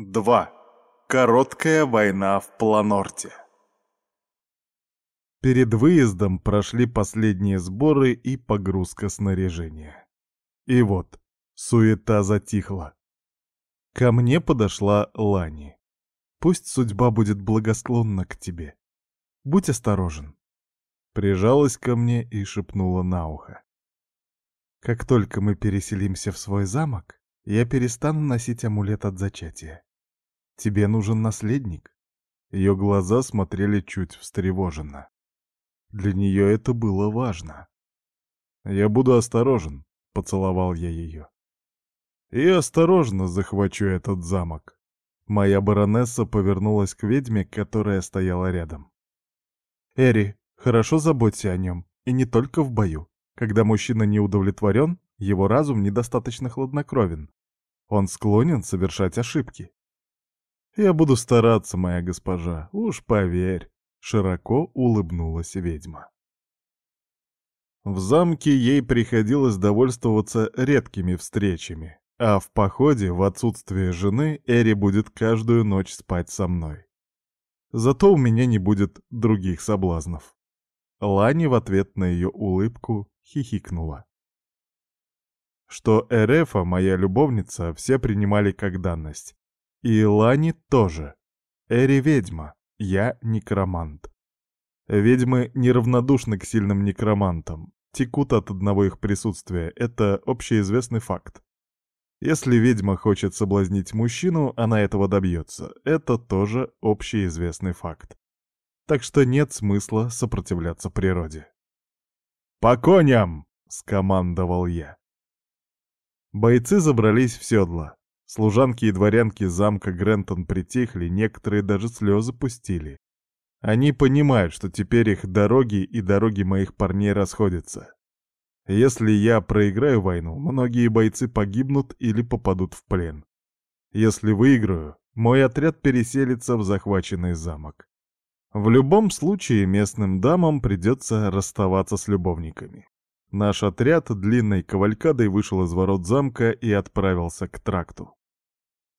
2. Короткая война в Планорте. Перед выездом прошли последние сборы и погрузка снаряжения. И вот, суета затихла. Ко мне подошла Лани. Пусть судьба будет благосклонна к тебе. Будь осторожен. Прижалась ко мне и шепнула на ухо. Как только мы переселимся в свой замок, я перестану носить амулет от зачатия. Тебе нужен наследник?» Ее глаза смотрели чуть встревоженно. Для нее это было важно. «Я буду осторожен», — поцеловал я ее. «И осторожно захвачу этот замок». Моя баронесса повернулась к ведьме, которая стояла рядом. «Эри, хорошо заботься о нем, и не только в бою. Когда мужчина не удовлетворен, его разум недостаточно хладнокровен. Он склонен совершать ошибки. «Я буду стараться, моя госпожа, уж поверь», — широко улыбнулась ведьма. В замке ей приходилось довольствоваться редкими встречами, а в походе, в отсутствие жены, Эри будет каждую ночь спать со мной. Зато у меня не будет других соблазнов. Лани в ответ на ее улыбку хихикнула. Что Эрефа, моя любовница, все принимали как данность. И Лани тоже. Эри ведьма, я некромант. Ведьмы неравнодушны к сильным некромантам, текут от одного их присутствия, это общеизвестный факт. Если ведьма хочет соблазнить мужчину, она этого добьется, это тоже общеизвестный факт. Так что нет смысла сопротивляться природе. «По коням!» — скомандовал я. Бойцы забрались в седло. Служанки и дворянки замка Грентон притихли, некоторые даже слезы пустили. Они понимают, что теперь их дороги и дороги моих парней расходятся. Если я проиграю войну, многие бойцы погибнут или попадут в плен. Если выиграю, мой отряд переселится в захваченный замок. В любом случае местным дамам придется расставаться с любовниками. Наш отряд длинной кавалькадой вышел из ворот замка и отправился к тракту.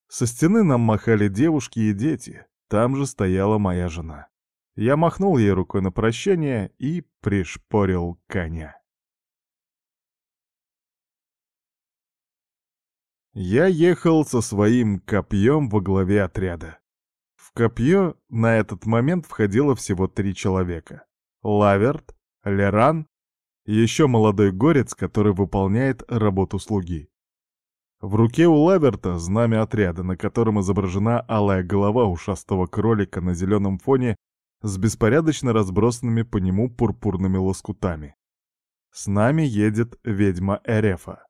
Со стены нам махали девушки и дети, там же стояла моя жена. Я махнул ей рукой на прощание и пришпорил коня. Я ехал со своим копьем во главе отряда. В копье на этот момент входило всего три человека. Лаверт, Леран, еще молодой горец, который выполняет работу слуги. В руке у Лаверта знамя отряда, на котором изображена алая голова ушастого кролика на зеленом фоне с беспорядочно разбросанными по нему пурпурными лоскутами. С нами едет ведьма Эрефа.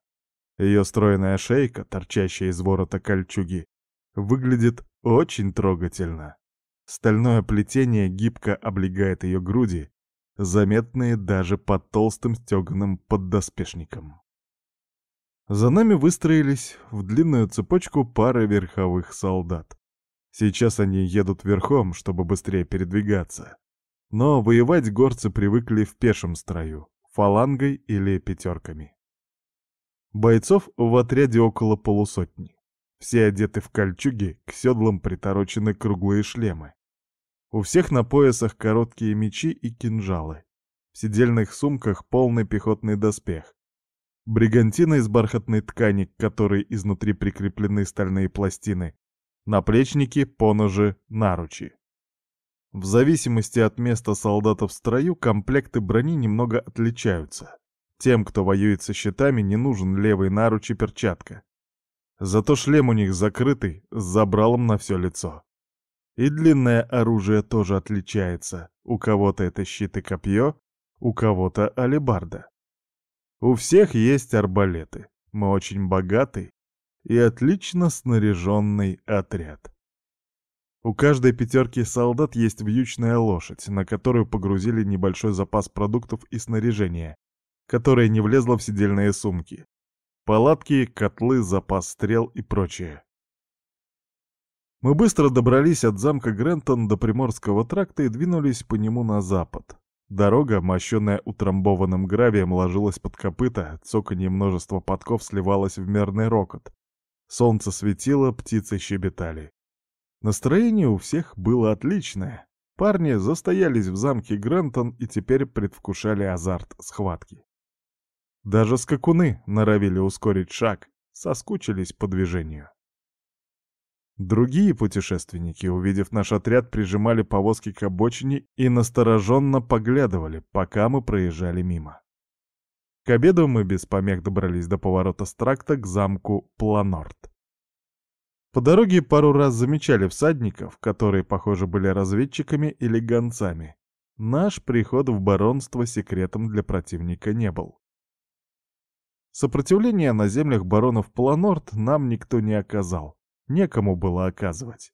Ее стройная шейка, торчащая из ворота кольчуги, выглядит очень трогательно. Стальное плетение гибко облегает ее груди, заметные даже под толстым стеганым поддоспешником. За нами выстроились в длинную цепочку пары верховых солдат. Сейчас они едут верхом, чтобы быстрее передвигаться. Но воевать горцы привыкли в пешем строю, фалангой или пятерками. Бойцов в отряде около полусотни. Все одеты в кольчуги, к седлам приторочены круглые шлемы. У всех на поясах короткие мечи и кинжалы. В сидельных сумках полный пехотный доспех, бригантина из бархатной ткани, к которой изнутри прикреплены стальные пластины, наплечники, поножи, наручи. В зависимости от места солдата в строю, комплекты брони немного отличаются. Тем, кто воюет со щитами, не нужен левый наруч и перчатка. Зато шлем у них закрытый, с забралом на все лицо. И длинное оружие тоже отличается. У кого-то это щит и копье, у кого-то алебарда. У всех есть арбалеты. Мы очень богатый и отлично снаряженный отряд. У каждой пятерки солдат есть вьючная лошадь, на которую погрузили небольшой запас продуктов и снаряжения, которое не влезло в сидельные сумки. Палатки, котлы, запас стрел и прочее. Мы быстро добрались от замка Грентон до Приморского тракта и двинулись по нему на запад. Дорога, мощенная утрамбованным гравием, ложилась под копыта, цоканье множества подков сливалось в мерный рокот. Солнце светило, птицы щебетали. Настроение у всех было отличное. Парни застоялись в замке Грантон и теперь предвкушали азарт схватки. Даже скакуны норовили ускорить шаг, соскучились по движению. Другие путешественники, увидев наш отряд, прижимали повозки к обочине и настороженно поглядывали, пока мы проезжали мимо. К обеду мы без помех добрались до поворота Стракта к замку Планорт. По дороге пару раз замечали всадников, которые, похоже, были разведчиками или гонцами. Наш приход в баронство секретом для противника не был. Сопротивления на землях баронов Планорт нам никто не оказал. Некому было оказывать.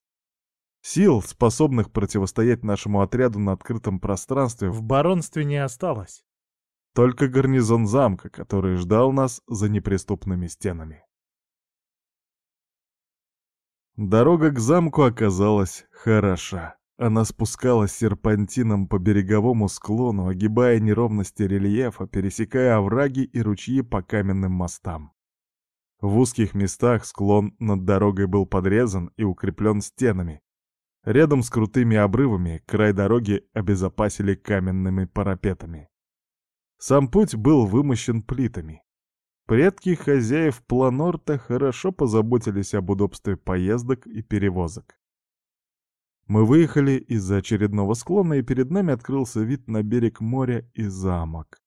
Сил, способных противостоять нашему отряду на открытом пространстве, в баронстве не осталось. Только гарнизон замка, который ждал нас за неприступными стенами. Дорога к замку оказалась хороша. Она спускалась серпантином по береговому склону, огибая неровности рельефа, пересекая овраги и ручьи по каменным мостам. В узких местах склон над дорогой был подрезан и укреплен стенами. Рядом с крутыми обрывами край дороги обезопасили каменными парапетами. Сам путь был вымощен плитами. Предки хозяев Планорта хорошо позаботились об удобстве поездок и перевозок. Мы выехали из-за очередного склона, и перед нами открылся вид на берег моря и замок.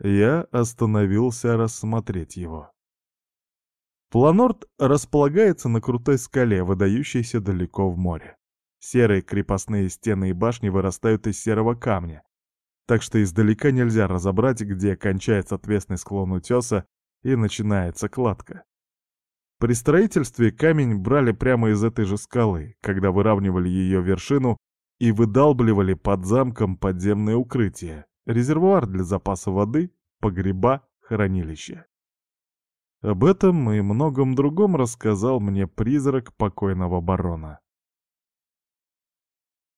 Я остановился рассмотреть его. Планорт располагается на крутой скале, выдающейся далеко в море. Серые крепостные стены и башни вырастают из серого камня, так что издалека нельзя разобрать, где кончается отвесный склон утеса и начинается кладка. При строительстве камень брали прямо из этой же скалы, когда выравнивали ее вершину и выдалбливали под замком подземное укрытие, резервуар для запаса воды, погреба, хранилище. Об этом и многом другом рассказал мне призрак покойного барона.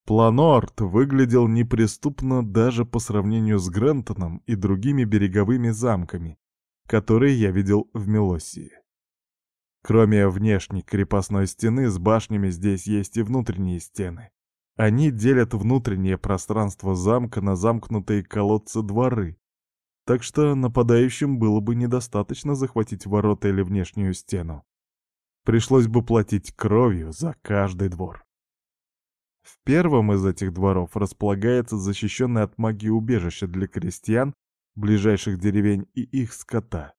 Планорт выглядел неприступно даже по сравнению с Грентоном и другими береговыми замками, которые я видел в Мелоссии. Кроме внешней крепостной стены, с башнями здесь есть и внутренние стены. Они делят внутреннее пространство замка на замкнутые колодцы-дворы, так что нападающим было бы недостаточно захватить ворота или внешнюю стену. Пришлось бы платить кровью за каждый двор. В первом из этих дворов располагается защищенное от магии убежище для крестьян, ближайших деревень и их скота.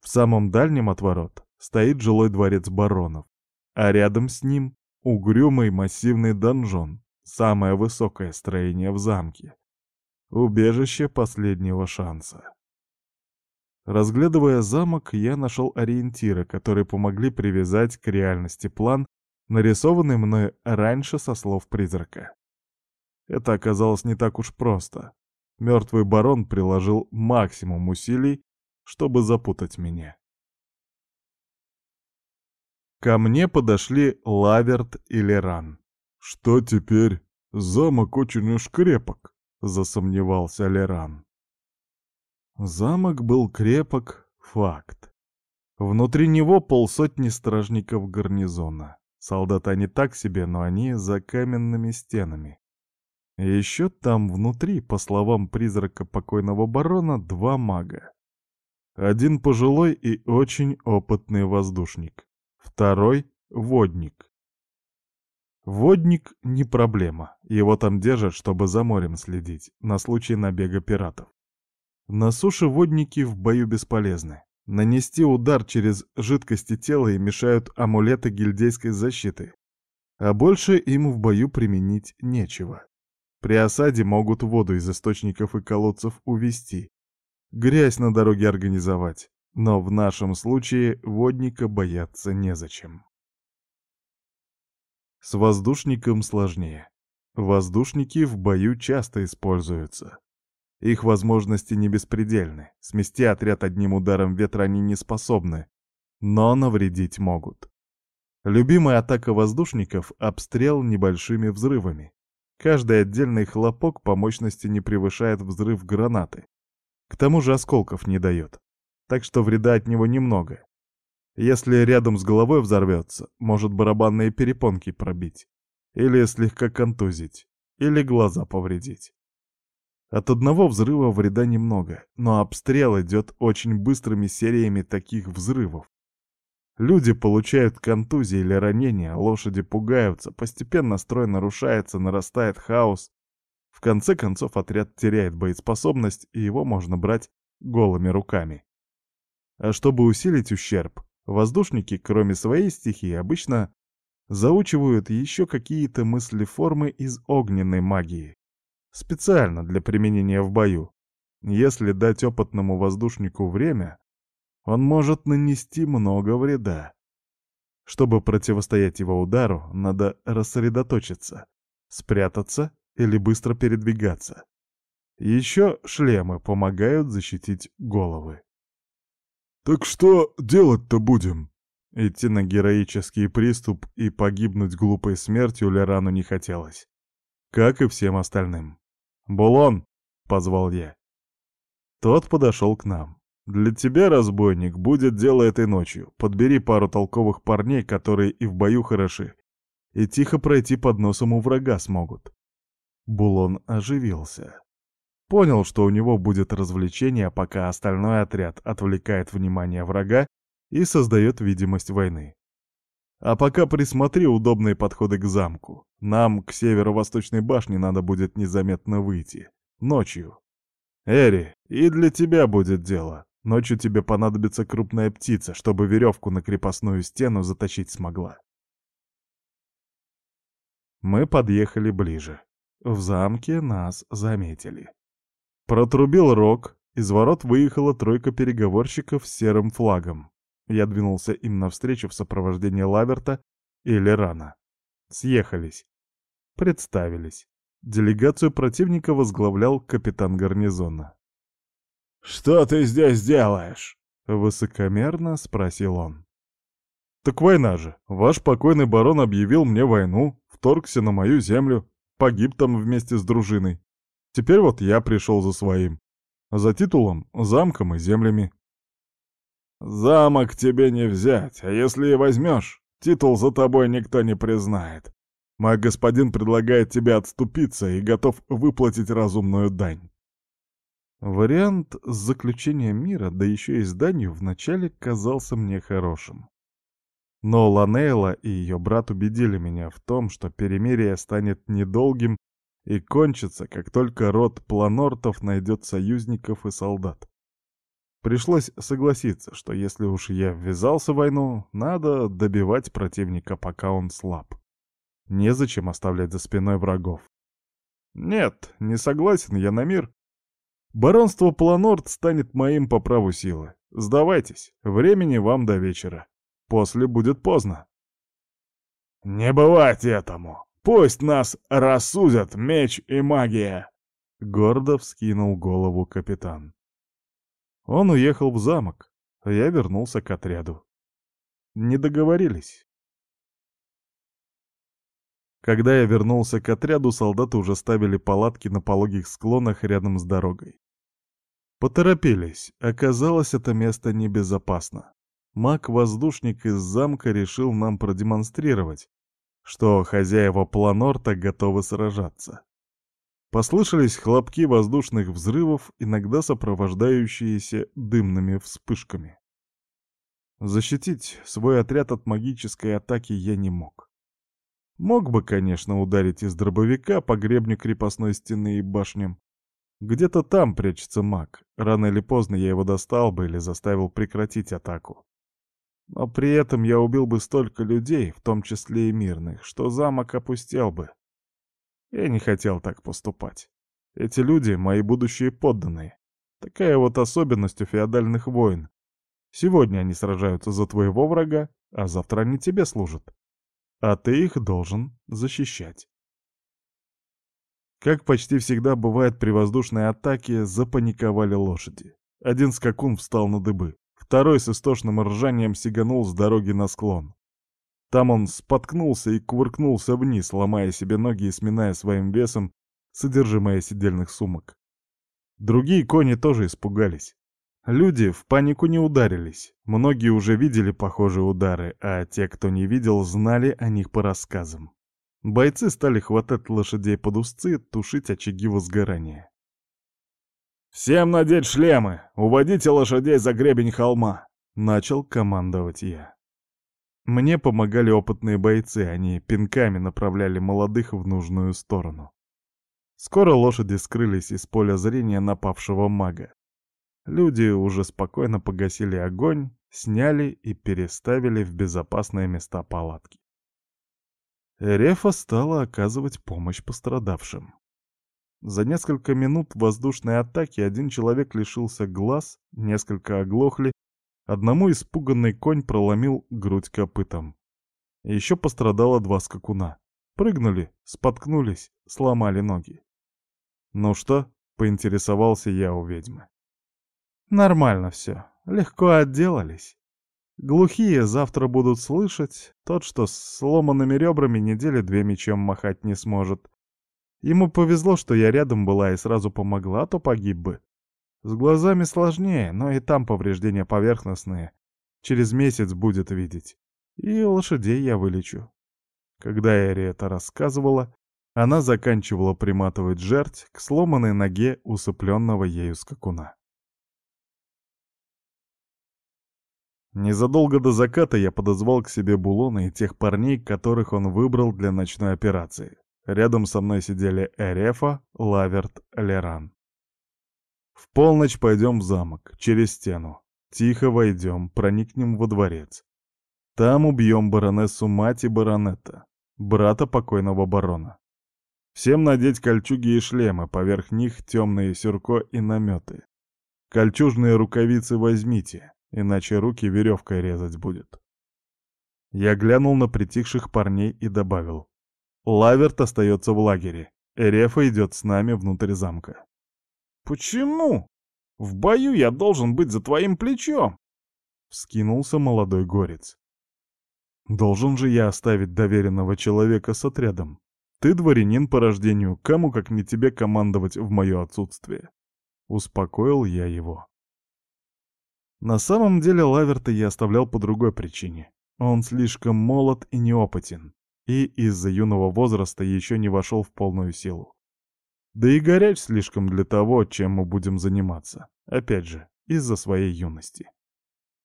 В самом дальнем от ворот стоит жилой дворец баронов, а рядом с ним угрюмый массивный донжон, самое высокое строение в замке. Убежище последнего шанса. Разглядывая замок, я нашел ориентиры, которые помогли привязать к реальности план, нарисованный мной раньше со слов призрака. Это оказалось не так уж просто. Мертвый барон приложил максимум усилий, чтобы запутать меня. Ко мне подошли Лаверт и Леран. «Что теперь? Замок очень уж крепок», — засомневался Леран. Замок был крепок, факт. Внутри него полсотни стражников гарнизона. Солдаты они так себе, но они за каменными стенами. Еще там внутри, по словам призрака покойного барона, два мага. Один пожилой и очень опытный воздушник. Второй — водник. Водник — не проблема. Его там держат, чтобы за морем следить, на случай набега пиратов. На суше водники в бою бесполезны. Нанести удар через жидкости тела и мешают амулеты гильдейской защиты. А больше им в бою применить нечего. При осаде могут воду из источников и колодцев увести. Грязь на дороге организовать. Но в нашем случае водника бояться незачем. С воздушником сложнее. Воздушники в бою часто используются. Их возможности не беспредельны. Смести отряд одним ударом ветра они не способны, но навредить могут. Любимая атака воздушников — обстрел небольшими взрывами. Каждый отдельный хлопок по мощности не превышает взрыв гранаты. К тому же осколков не дает. Так что вреда от него немного. Если рядом с головой взорвется, может барабанные перепонки пробить, или слегка контузить, или глаза повредить. От одного взрыва вреда немного, но обстрел идет очень быстрыми сериями таких взрывов. Люди получают контузии или ранения, лошади пугаются, постепенно строй нарушается, нарастает хаос. В конце концов отряд теряет боеспособность, и его можно брать голыми руками. А чтобы усилить ущерб, Воздушники, кроме своей стихии, обычно заучивают еще какие-то мысли-формы из огненной магии. Специально для применения в бою. Если дать опытному воздушнику время, он может нанести много вреда. Чтобы противостоять его удару, надо рассредоточиться, спрятаться или быстро передвигаться. Еще шлемы помогают защитить головы. «Так что делать-то будем?» Идти на героический приступ и погибнуть глупой смертью Лерану не хотелось. Как и всем остальным. «Булон!» — позвал я. Тот подошел к нам. «Для тебя, разбойник, будет дело этой ночью. Подбери пару толковых парней, которые и в бою хороши, и тихо пройти под носом у врага смогут». Булон оживился. Понял, что у него будет развлечение, пока остальной отряд отвлекает внимание врага и создает видимость войны. А пока присмотри удобные подходы к замку. Нам к северо-восточной башне надо будет незаметно выйти. Ночью. Эри, и для тебя будет дело. Ночью тебе понадобится крупная птица, чтобы веревку на крепостную стену затащить смогла. Мы подъехали ближе. В замке нас заметили. Протрубил рог, из ворот выехала тройка переговорщиков с серым флагом. Я двинулся им навстречу в сопровождении Лаверта и Лерана. Съехались. Представились. Делегацию противника возглавлял капитан гарнизона. «Что ты здесь делаешь?» — высокомерно спросил он. «Так война же. Ваш покойный барон объявил мне войну, вторгся на мою землю, погиб там вместе с дружиной. Теперь вот я пришел за своим. За титулом, замком и землями. Замок тебе не взять, а если и возьмешь, титул за тобой никто не признает. Мой господин предлагает тебе отступиться и готов выплатить разумную дань. Вариант с заключением мира, да еще и с данью, вначале казался мне хорошим. Но Ланейла и ее брат убедили меня в том, что перемирие станет недолгим и кончится, как только род планортов найдет союзников и солдат. Пришлось согласиться, что если уж я ввязался в войну, надо добивать противника, пока он слаб. Незачем оставлять за спиной врагов. Нет, не согласен я на мир. Баронство Планорт станет моим по праву силы. Сдавайтесь, времени вам до вечера. После будет поздно. «Не бывать этому!» Пусть нас рассудят меч и магия!» Гордо вскинул голову капитан. Он уехал в замок, а я вернулся к отряду. Не договорились. Когда я вернулся к отряду, солдаты уже ставили палатки на пологих склонах рядом с дорогой. Поторопились, оказалось, это место небезопасно. Маг-воздушник из замка решил нам продемонстрировать, что хозяева Планорта готовы сражаться. Послышались хлопки воздушных взрывов, иногда сопровождающиеся дымными вспышками. Защитить свой отряд от магической атаки я не мог. Мог бы, конечно, ударить из дробовика по гребню крепостной стены и башням. Где-то там прячется маг. Рано или поздно я его достал бы или заставил прекратить атаку. Но при этом я убил бы столько людей, в том числе и мирных, что замок опустел бы. Я не хотел так поступать. Эти люди — мои будущие подданные. Такая вот особенность у феодальных войн. Сегодня они сражаются за твоего врага, а завтра они тебе служат. А ты их должен защищать. Как почти всегда бывает при воздушной атаке, запаниковали лошади. Один скакун встал на дыбы. Второй с истошным ржанием сиганул с дороги на склон. Там он споткнулся и кувыркнулся вниз, ломая себе ноги и сминая своим весом содержимое сидельных сумок. Другие кони тоже испугались. Люди в панику не ударились. Многие уже видели похожие удары, а те, кто не видел, знали о них по рассказам. Бойцы стали хватать лошадей под узцы, тушить очаги возгорания. «Всем надеть шлемы! Уводите лошадей за гребень холма!» — начал командовать я. Мне помогали опытные бойцы, они пинками направляли молодых в нужную сторону. Скоро лошади скрылись из поля зрения напавшего мага. Люди уже спокойно погасили огонь, сняли и переставили в безопасные места палатки. Рефа стала оказывать помощь пострадавшим. За несколько минут воздушной атаки один человек лишился глаз, несколько оглохли, одному испуганный конь проломил грудь копытом. Еще пострадало два скакуна. Прыгнули, споткнулись, сломали ноги. «Ну что?» — поинтересовался я у ведьмы. «Нормально все, легко отделались. Глухие завтра будут слышать, тот, что с сломанными ребрами недели две мечом махать не сможет. Ему повезло, что я рядом была и сразу помогла, а то погиб бы. С глазами сложнее, но и там повреждения поверхностные. Через месяц будет видеть. И лошадей я вылечу. Когда Эри это рассказывала, она заканчивала приматывать жерть к сломанной ноге усыпленного ею скакуна. Незадолго до заката я подозвал к себе Булона и тех парней, которых он выбрал для ночной операции. Рядом со мной сидели Эрефа, Лаверт, Леран. В полночь пойдем в замок, через стену. Тихо войдем, проникнем во дворец. Там убьем баронессу мать и баронета, брата покойного барона. Всем надеть кольчуги и шлемы, поверх них темные сюрко и наметы. Кольчужные рукавицы возьмите, иначе руки веревкой резать будет. Я глянул на притихших парней и добавил. Лаверт остается в лагере. Эрефа идет с нами внутрь замка. «Почему? В бою я должен быть за твоим плечом!» Вскинулся молодой горец. «Должен же я оставить доверенного человека с отрядом. Ты дворянин по рождению, кому как не тебе командовать в мое отсутствие?» Успокоил я его. На самом деле Лаверта я оставлял по другой причине. Он слишком молод и неопытен, и из-за юного возраста еще не вошел в полную силу. Да и горяч слишком для того, чем мы будем заниматься. Опять же, из-за своей юности.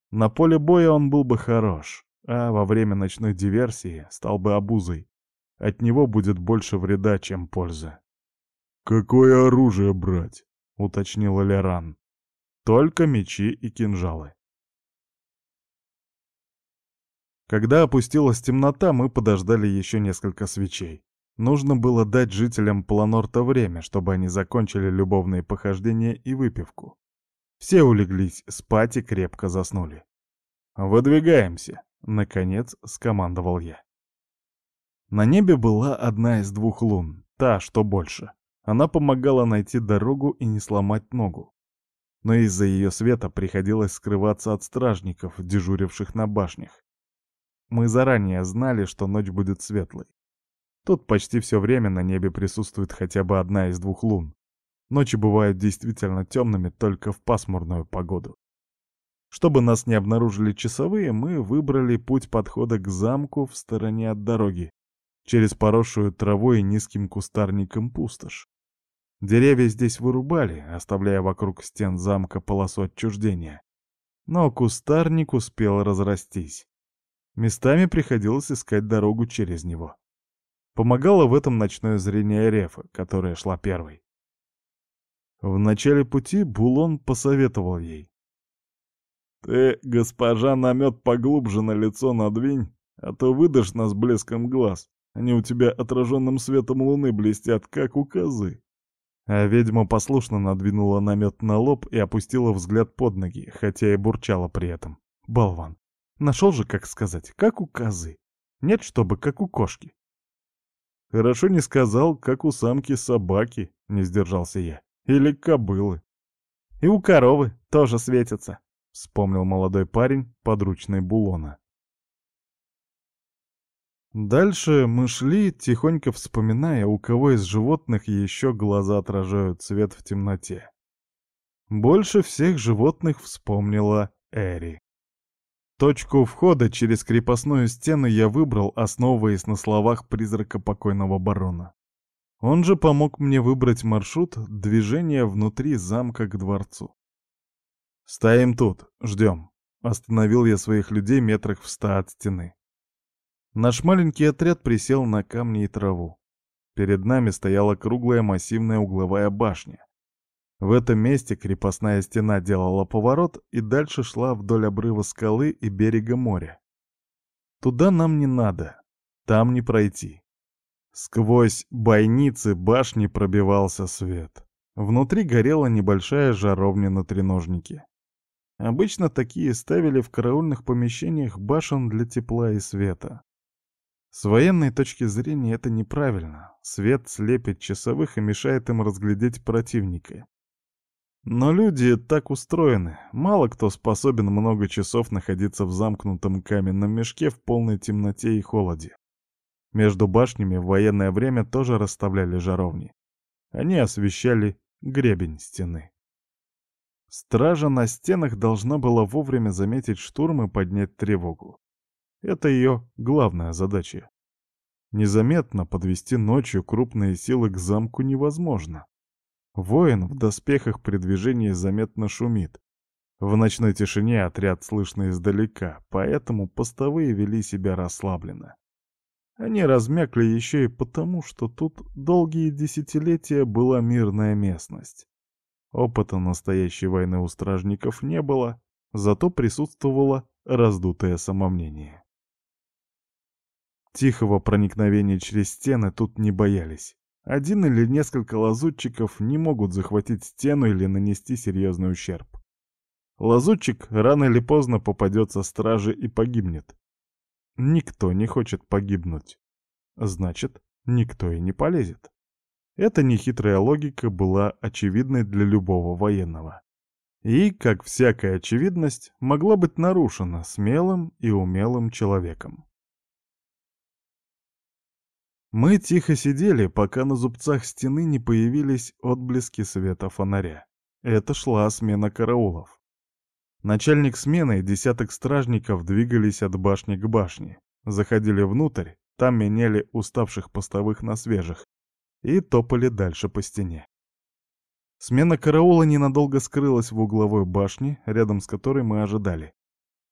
На поле боя он был бы хорош, а во время ночной диверсии стал бы обузой. От него будет больше вреда, чем пользы. «Какое оружие брать?» — уточнил Леран. Только мечи и кинжалы. Когда опустилась темнота, мы подождали еще несколько свечей. Нужно было дать жителям Планорта время, чтобы они закончили любовные похождения и выпивку. Все улеглись спать и крепко заснули. «Выдвигаемся», — наконец скомандовал я. На небе была одна из двух лун, та, что больше. Она помогала найти дорогу и не сломать ногу но из-за ее света приходилось скрываться от стражников, дежуривших на башнях. Мы заранее знали, что ночь будет светлой. Тут почти все время на небе присутствует хотя бы одна из двух лун. Ночи бывают действительно темными только в пасмурную погоду. Чтобы нас не обнаружили часовые, мы выбрали путь подхода к замку в стороне от дороги, через поросшую травой и низким кустарником пустошь. Деревья здесь вырубали, оставляя вокруг стен замка полосу отчуждения. Но кустарник успел разрастись. Местами приходилось искать дорогу через него. Помогало в этом ночное зрение Рефа, которая шла первой. В начале пути Булон посоветовал ей. «Ты, госпожа, намет поглубже на лицо надвинь, а то выдашь нас блеском глаз. Они у тебя отраженным светом луны блестят, как у козы». А ведьма послушно надвинула намет на лоб и опустила взгляд под ноги, хотя и бурчала при этом. Болван. Нашел же, как сказать, как у козы. Нет, чтобы как у кошки. Хорошо не сказал, как у самки собаки, не сдержался я. Или кобылы. И у коровы тоже светится, вспомнил молодой парень, подручный Булона. Дальше мы шли, тихонько вспоминая, у кого из животных еще глаза отражают свет в темноте. Больше всех животных вспомнила Эри. Точку входа через крепостную стену я выбрал, основываясь на словах призрака покойного барона. Он же помог мне выбрать маршрут движения внутри замка к дворцу. «Стоим тут, ждем», — остановил я своих людей метрах в ста от стены. Наш маленький отряд присел на камни и траву. Перед нами стояла круглая массивная угловая башня. В этом месте крепостная стена делала поворот и дальше шла вдоль обрыва скалы и берега моря. Туда нам не надо, там не пройти. Сквозь бойницы башни пробивался свет. Внутри горела небольшая жаровня на треножнике. Обычно такие ставили в караульных помещениях башен для тепла и света. С военной точки зрения это неправильно. Свет слепит часовых и мешает им разглядеть противника. Но люди так устроены. Мало кто способен много часов находиться в замкнутом каменном мешке в полной темноте и холоде. Между башнями в военное время тоже расставляли жаровни. Они освещали гребень стены. Стража на стенах должна была вовремя заметить штурм и поднять тревогу. Это ее главная задача. Незаметно подвести ночью крупные силы к замку невозможно. Воин в доспехах при движении заметно шумит. В ночной тишине отряд слышно издалека, поэтому постовые вели себя расслабленно. Они размякли еще и потому, что тут долгие десятилетия была мирная местность. Опыта настоящей войны у стражников не было, зато присутствовало раздутое самомнение. Тихого проникновения через стены тут не боялись. Один или несколько лазутчиков не могут захватить стену или нанести серьезный ущерб. Лазутчик рано или поздно попадется страже и погибнет. Никто не хочет погибнуть. Значит, никто и не полезет. Эта нехитрая логика была очевидной для любого военного. И, как всякая очевидность, могла быть нарушена смелым и умелым человеком. Мы тихо сидели, пока на зубцах стены не появились отблески света фонаря. Это шла смена караулов. Начальник смены и десяток стражников двигались от башни к башне, заходили внутрь, там меняли уставших постовых на свежих и топали дальше по стене. Смена караула ненадолго скрылась в угловой башне, рядом с которой мы ожидали.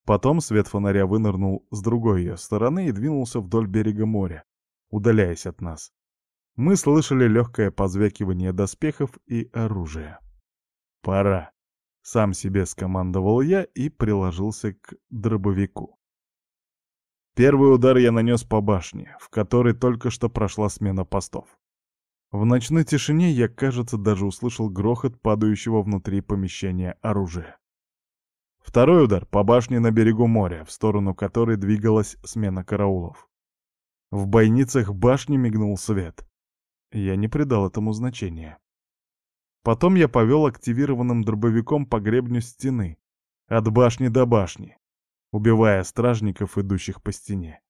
Потом свет фонаря вынырнул с другой ее стороны и двинулся вдоль берега моря, удаляясь от нас. Мы слышали легкое позвякивание доспехов и оружия. «Пора», — сам себе скомандовал я и приложился к дробовику. Первый удар я нанес по башне, в которой только что прошла смена постов. В ночной тишине я, кажется, даже услышал грохот падающего внутри помещения оружия. Второй удар по башне на берегу моря, в сторону которой двигалась смена караулов. В бойницах башни мигнул свет. Я не придал этому значения. Потом я повел активированным дробовиком по гребню стены, от башни до башни, убивая стражников, идущих по стене.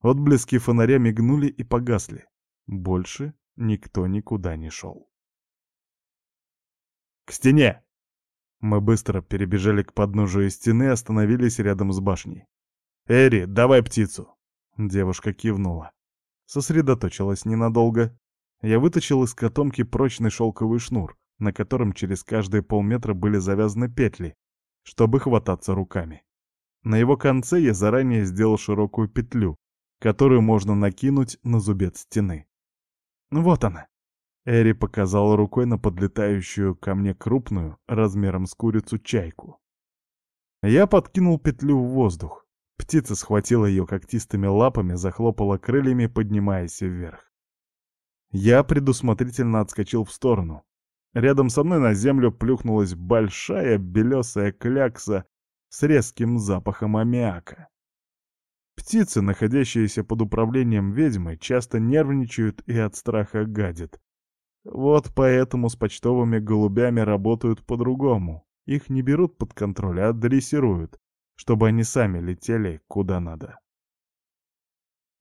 Отблески фонаря мигнули и погасли. Больше никто никуда не шел. «К стене!» Мы быстро перебежали к подножию стены и остановились рядом с башней. «Эри, давай птицу!» Девушка кивнула. Сосредоточилась ненадолго. Я вытащил из котомки прочный шелковый шнур, на котором через каждые полметра были завязаны петли, чтобы хвататься руками. На его конце я заранее сделал широкую петлю, которую можно накинуть на зубец стены. Вот она. Эри показал рукой на подлетающую ко мне крупную, размером с курицу, чайку. Я подкинул петлю в воздух. Птица схватила ее когтистыми лапами, захлопала крыльями, поднимаясь вверх. Я предусмотрительно отскочил в сторону. Рядом со мной на землю плюхнулась большая белесая клякса с резким запахом аммиака. Птицы, находящиеся под управлением ведьмы, часто нервничают и от страха гадят. Вот поэтому с почтовыми голубями работают по-другому. Их не берут под контроль, а дрессируют чтобы они сами летели куда надо.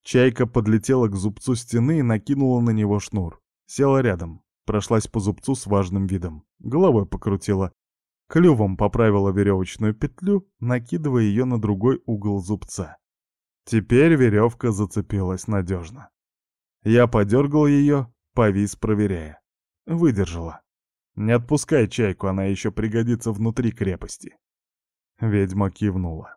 Чайка подлетела к зубцу стены и накинула на него шнур. Села рядом, прошлась по зубцу с важным видом, головой покрутила, Клювом поправила веревочную петлю, накидывая ее на другой угол зубца. Теперь веревка зацепилась надежно. Я подергал ее, повис, проверяя. Выдержала. Не отпускай чайку, она еще пригодится внутри крепости. Ведьма кивнула.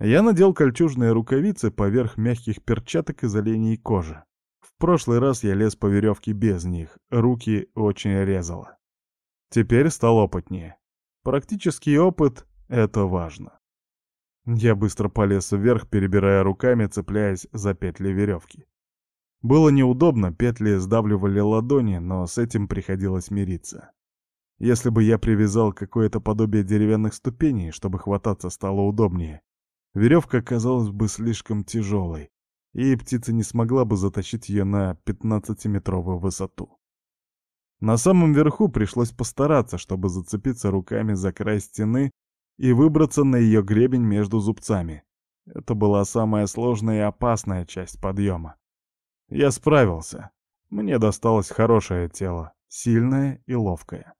Я надел кольчужные рукавицы поверх мягких перчаток из оленей кожи. В прошлый раз я лез по веревке без них, руки очень резало. Теперь стал опытнее. Практический опыт — это важно. Я быстро полез вверх, перебирая руками, цепляясь за петли веревки. Было неудобно, петли сдавливали ладони, но с этим приходилось мириться. Если бы я привязал какое-то подобие деревянных ступеней, чтобы хвататься стало удобнее, веревка оказалась бы слишком тяжелой, и птица не смогла бы затащить ее на 15-метровую высоту. На самом верху пришлось постараться, чтобы зацепиться руками за край стены и выбраться на ее гребень между зубцами. Это была самая сложная и опасная часть подъема. Я справился. Мне досталось хорошее тело, сильное и ловкое.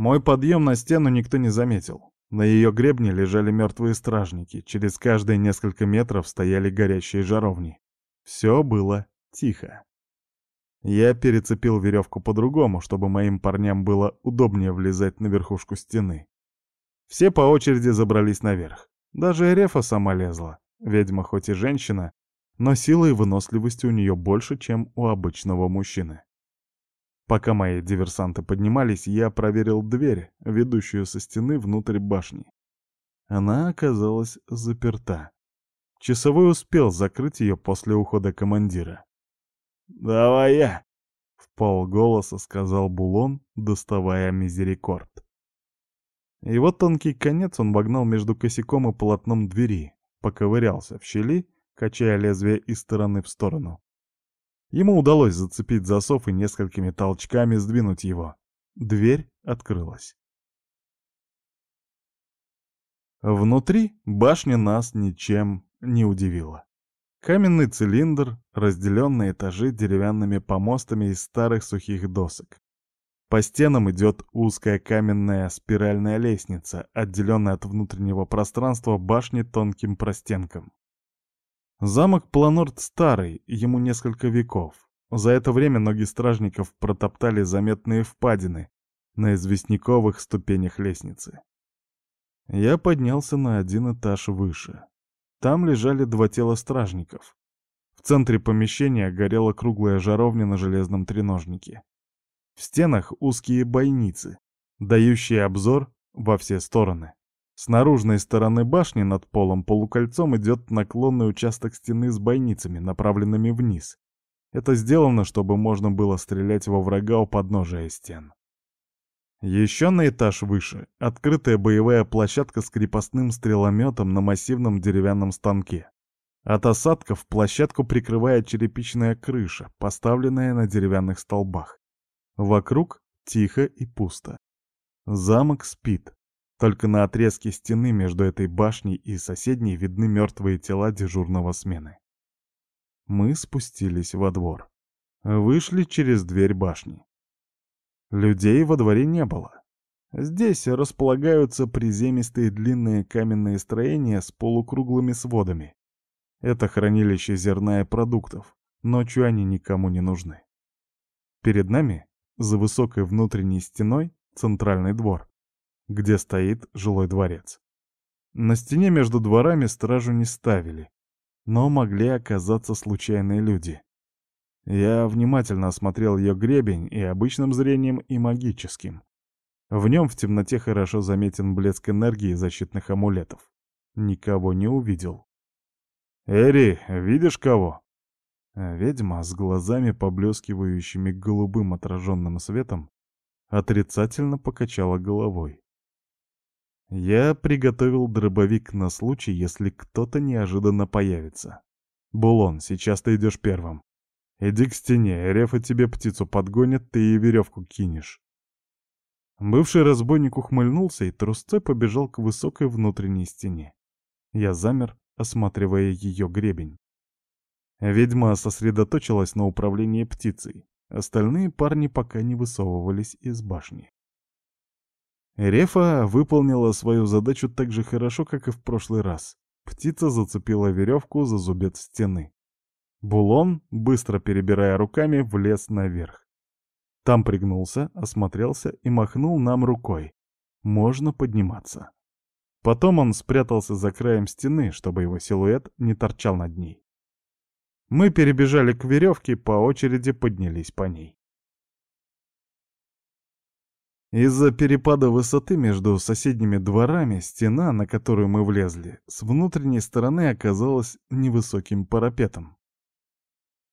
Мой подъем на стену никто не заметил. На ее гребне лежали мертвые стражники, через каждые несколько метров стояли горящие жаровни. Все было тихо. Я перецепил веревку по-другому, чтобы моим парням было удобнее влезать на верхушку стены. Все по очереди забрались наверх. Даже Эрефа сама лезла. Ведьма хоть и женщина, но сила и выносливость у нее больше, чем у обычного мужчины. Пока мои диверсанты поднимались, я проверил дверь, ведущую со стены внутрь башни. Она оказалась заперта. Часовой успел закрыть ее после ухода командира. «Давай я!» — в полголоса сказал Булон, доставая мизерикорд. Его тонкий конец он вогнал между косяком и полотном двери, поковырялся в щели, качая лезвие из стороны в сторону. Ему удалось зацепить засов и несколькими толчками сдвинуть его. Дверь открылась. Внутри башня нас ничем не удивила. Каменный цилиндр, разделенный этажи деревянными помостами из старых сухих досок. По стенам идет узкая каменная спиральная лестница, отделенная от внутреннего пространства башни тонким простенком. Замок Планорд старый, ему несколько веков. За это время ноги стражников протоптали заметные впадины на известняковых ступенях лестницы. Я поднялся на один этаж выше. Там лежали два тела стражников. В центре помещения горела круглая жаровня на железном треножнике. В стенах узкие бойницы, дающие обзор во все стороны. С наружной стороны башни над полом полукольцом идет наклонный участок стены с бойницами, направленными вниз. Это сделано, чтобы можно было стрелять во врага у подножия стен. Еще на этаж выше — открытая боевая площадка с крепостным стрелометом на массивном деревянном станке. От осадков площадку прикрывает черепичная крыша, поставленная на деревянных столбах. Вокруг тихо и пусто. Замок спит. Только на отрезке стены между этой башней и соседней видны мертвые тела дежурного смены. Мы спустились во двор. Вышли через дверь башни. Людей во дворе не было. Здесь располагаются приземистые длинные каменные строения с полукруглыми сводами. Это хранилище зерна и продуктов. Ночью они никому не нужны. Перед нами за высокой внутренней стеной центральный двор, где стоит жилой дворец. На стене между дворами стражу не ставили, но могли оказаться случайные люди. Я внимательно осмотрел ее гребень и обычным зрением, и магическим. В нем в темноте хорошо заметен блеск энергии защитных амулетов. Никого не увидел. «Эри, видишь кого?» Ведьма с глазами, поблескивающими голубым отраженным светом, отрицательно покачала головой. Я приготовил дробовик на случай, если кто-то неожиданно появится. Булон, сейчас ты идешь первым. Иди к стене, Рефа тебе птицу подгонит, ты ей веревку кинешь. Бывший разбойник ухмыльнулся и трусцой побежал к высокой внутренней стене. Я замер, осматривая ее гребень. Ведьма сосредоточилась на управлении птицей. Остальные парни пока не высовывались из башни. Рефа выполнила свою задачу так же хорошо, как и в прошлый раз. Птица зацепила веревку за зубец стены. Булон, быстро перебирая руками, влез наверх. Там пригнулся, осмотрелся и махнул нам рукой. Можно подниматься. Потом он спрятался за краем стены, чтобы его силуэт не торчал над ней. Мы перебежали к веревке, по очереди поднялись по ней. Из-за перепада высоты между соседними дворами стена, на которую мы влезли, с внутренней стороны оказалась невысоким парапетом.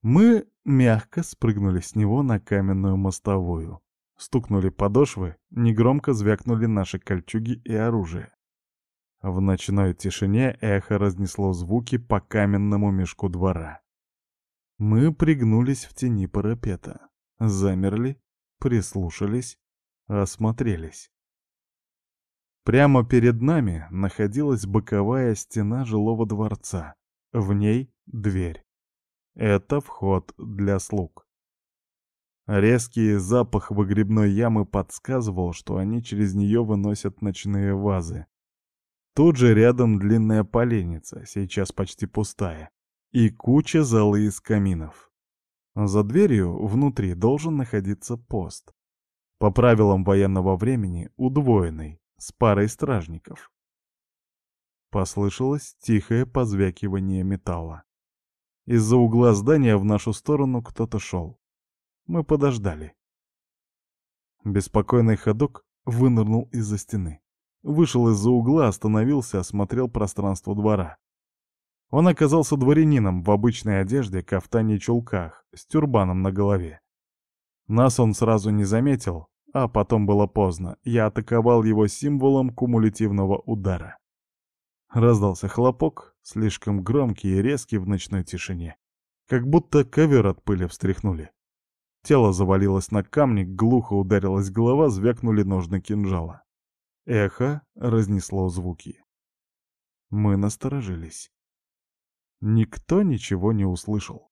Мы мягко спрыгнули с него на каменную мостовую. Стукнули подошвы, негромко звякнули наши кольчуги и оружие. В ночной тишине эхо разнесло звуки по каменному мешку двора. Мы пригнулись в тени парапета, замерли, прислушались, осмотрелись. Прямо перед нами находилась боковая стена жилого дворца. В ней дверь. Это вход для слуг. Резкий запах выгребной ямы подсказывал, что они через нее выносят ночные вазы. Тут же рядом длинная поленница, сейчас почти пустая, и куча золы из каминов. За дверью внутри должен находиться пост по правилам военного времени удвоенный, с парой стражников. Послышалось тихое позвякивание металла. Из-за угла здания в нашу сторону кто-то шел. Мы подождали. Беспокойный ходок вынырнул из-за стены. Вышел из-за угла, остановился, осмотрел пространство двора. Он оказался дворянином в обычной одежде, кафтане и чулках, с тюрбаном на голове. Нас он сразу не заметил, а потом было поздно. Я атаковал его символом кумулятивного удара. Раздался хлопок, слишком громкий и резкий в ночной тишине. Как будто ковер от пыли встряхнули. Тело завалилось на камни, глухо ударилась голова, звякнули ножны кинжала. Эхо разнесло звуки. Мы насторожились. Никто ничего не услышал.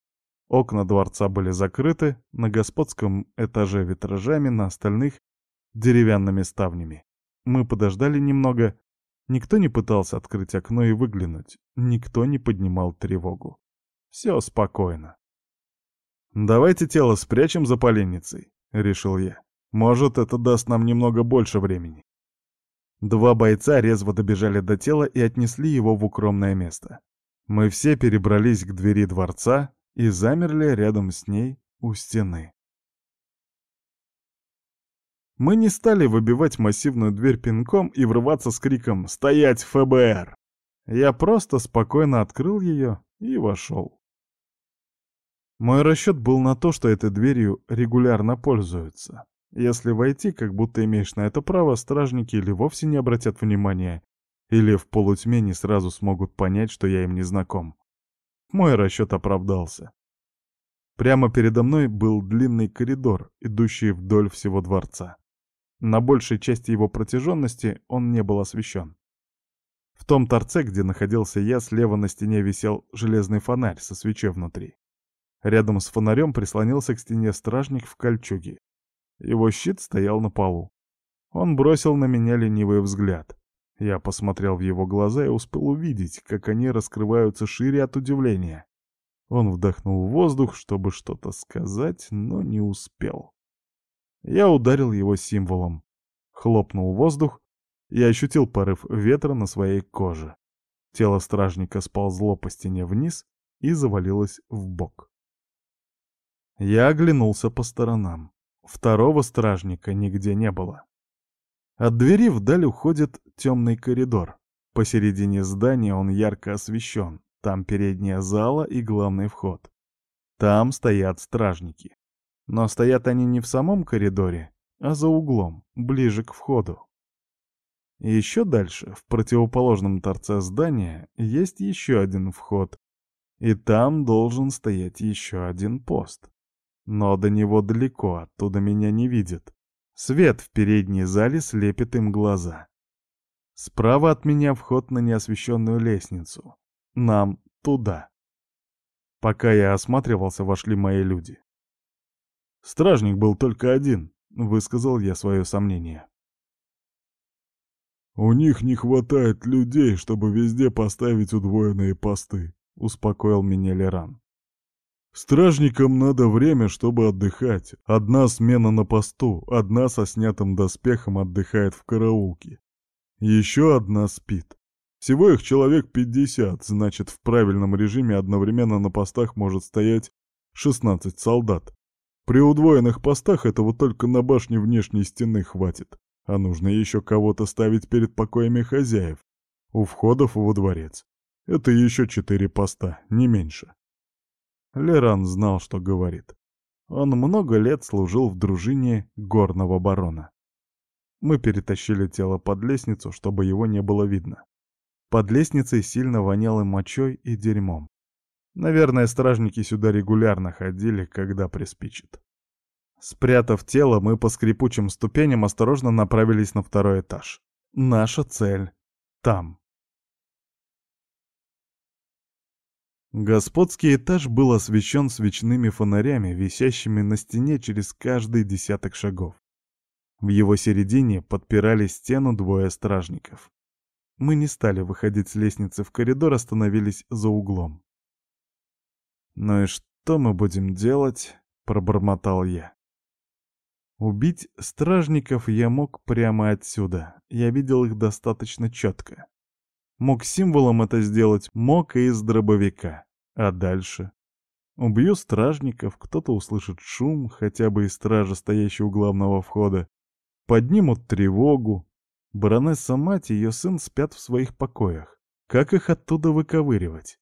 Окна дворца были закрыты, на господском этаже витражами, на остальных — деревянными ставнями. Мы подождали немного. Никто не пытался открыть окно и выглянуть. Никто не поднимал тревогу. Все спокойно. «Давайте тело спрячем за поленницей», — решил я. «Может, это даст нам немного больше времени». Два бойца резво добежали до тела и отнесли его в укромное место. Мы все перебрались к двери дворца, и замерли рядом с ней у стены. Мы не стали выбивать массивную дверь пинком и врываться с криком «Стоять, ФБР!». Я просто спокойно открыл ее и вошел. Мой расчет был на то, что этой дверью регулярно пользуются. Если войти, как будто имеешь на это право, стражники или вовсе не обратят внимания, или в полутьме не сразу смогут понять, что я им не знаком. Мой расчет оправдался. Прямо передо мной был длинный коридор, идущий вдоль всего дворца. На большей части его протяженности он не был освещен. В том торце, где находился я, слева на стене висел железный фонарь со свечой внутри. Рядом с фонарем прислонился к стене стражник в кольчуге. Его щит стоял на полу. Он бросил на меня ленивый взгляд. Я посмотрел в его глаза и успел увидеть, как они раскрываются шире от удивления. Он вдохнул воздух, чтобы что-то сказать, но не успел. Я ударил его символом. Хлопнул воздух и ощутил порыв ветра на своей коже. Тело стражника сползло по стене вниз и завалилось в бок. Я оглянулся по сторонам. Второго стражника нигде не было. От двери вдаль уходит темный коридор. Посередине здания он ярко освещен. Там передняя зала и главный вход. Там стоят стражники. Но стоят они не в самом коридоре, а за углом, ближе к входу. Еще дальше, в противоположном торце здания, есть еще один вход. И там должен стоять еще один пост. Но до него далеко, оттуда меня не видят. Свет в передней зале слепит им глаза. Справа от меня вход на неосвещенную лестницу. Нам туда. Пока я осматривался, вошли мои люди. Стражник был только один, высказал я свое сомнение. «У них не хватает людей, чтобы везде поставить удвоенные посты», — успокоил меня Леран. «Стражникам надо время, чтобы отдыхать. Одна смена на посту, одна со снятым доспехом отдыхает в караулке. Еще одна спит. Всего их человек пятьдесят, значит, в правильном режиме одновременно на постах может стоять шестнадцать солдат. При удвоенных постах этого только на башне внешней стены хватит. А нужно еще кого-то ставить перед покоями хозяев, у входов во дворец. Это еще четыре поста, не меньше. Леран знал, что говорит. Он много лет служил в дружине горного барона. Мы перетащили тело под лестницу, чтобы его не было видно. Под лестницей сильно воняло мочой и дерьмом. Наверное, стражники сюда регулярно ходили, когда приспичит. Спрятав тело, мы по скрипучим ступеням осторожно направились на второй этаж. Наша цель — там. Господский этаж был освещен свечными фонарями, висящими на стене через каждый десяток шагов. В его середине подпирали стену двое стражников. Мы не стали выходить с лестницы в коридор, остановились за углом. «Ну и что мы будем делать?» — пробормотал я. Убить стражников я мог прямо отсюда. Я видел их достаточно четко. Мог символом это сделать, мог и из дробовика. А дальше? Убью стражников, кто-то услышит шум, хотя бы из стража, стоящей у главного входа. Поднимут тревогу. Баронесса мать и ее сын спят в своих покоях. Как их оттуда выковыривать?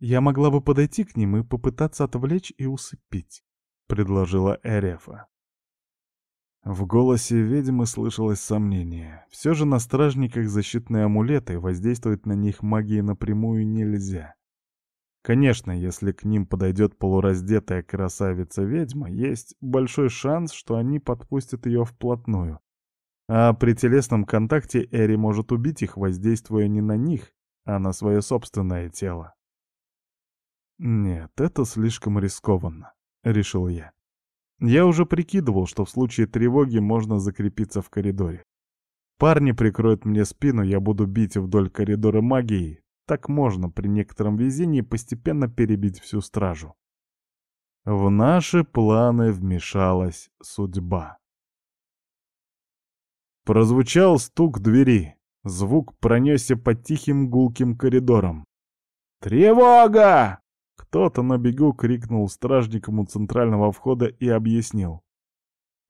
Я могла бы подойти к ним и попытаться отвлечь и усыпить, — предложила Эрефа. В голосе ведьмы слышалось сомнение. Все же на стражниках защитные амулеты, воздействовать на них магией напрямую нельзя. Конечно, если к ним подойдет полураздетая красавица-ведьма, есть большой шанс, что они подпустят ее вплотную. А при телесном контакте Эри может убить их, воздействуя не на них, а на свое собственное тело. «Нет, это слишком рискованно», — решил я. Я уже прикидывал, что в случае тревоги можно закрепиться в коридоре. Парни прикроют мне спину, я буду бить вдоль коридора магией. Так можно при некотором везении постепенно перебить всю стражу. В наши планы вмешалась судьба. Прозвучал стук двери. Звук пронесся по тихим гулким коридорам. «Тревога!» Кто-то на бегу крикнул стражникам у центрального входа и объяснил.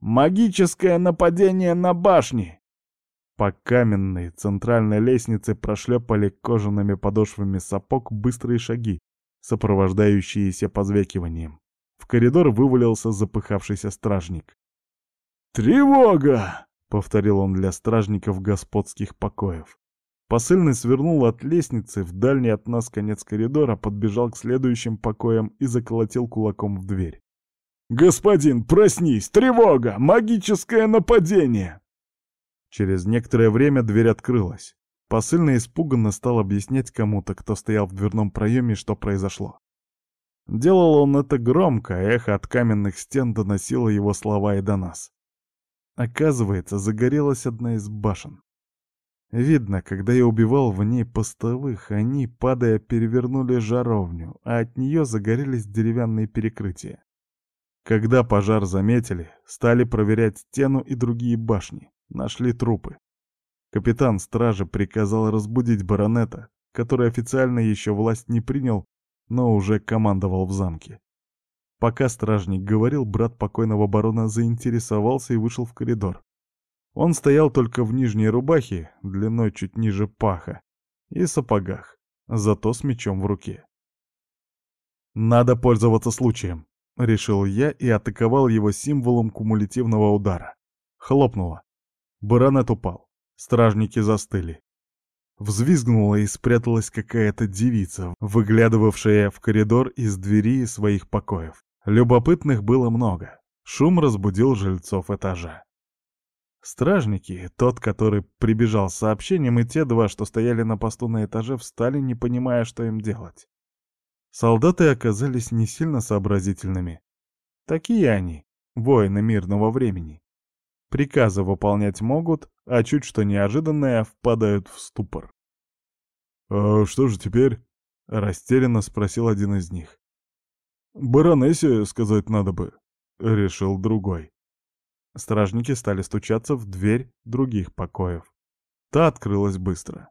«Магическое нападение на башни!» По каменной центральной лестнице прошлепали кожаными подошвами сапог быстрые шаги, сопровождающиеся позвякиванием. В коридор вывалился запыхавшийся стражник. «Тревога!» — повторил он для стражников господских покоев. Посыльный свернул от лестницы в дальний от нас конец коридора, подбежал к следующим покоям и заколотил кулаком в дверь. «Господин, проснись! Тревога! Магическое нападение!» Через некоторое время дверь открылась. Посыльный испуганно стал объяснять кому-то, кто стоял в дверном проеме, что произошло. Делал он это громко, эхо от каменных стен доносило его слова и до нас. Оказывается, загорелась одна из башен. Видно, когда я убивал в ней постовых, они, падая, перевернули жаровню, а от нее загорелись деревянные перекрытия. Когда пожар заметили, стали проверять стену и другие башни, нашли трупы. Капитан стражи приказал разбудить баронета, который официально еще власть не принял, но уже командовал в замке. Пока стражник говорил, брат покойного барона заинтересовался и вышел в коридор. Он стоял только в нижней рубахе, длиной чуть ниже паха, и сапогах, зато с мечом в руке. «Надо пользоваться случаем», — решил я и атаковал его символом кумулятивного удара. Хлопнуло. Баронет упал. Стражники застыли. Взвизгнула и спряталась какая-то девица, выглядывавшая в коридор из двери своих покоев. Любопытных было много. Шум разбудил жильцов этажа. Стражники, тот, который прибежал с сообщением, и те два, что стояли на посту на этаже, встали, не понимая, что им делать. Солдаты оказались не сильно сообразительными. Такие они, воины мирного времени. Приказы выполнять могут, а чуть что неожиданное впадают в ступор. «А что же теперь?» — растерянно спросил один из них. «Баронессе сказать надо бы», — решил другой. Стражники стали стучаться в дверь других покоев. Та открылась быстро.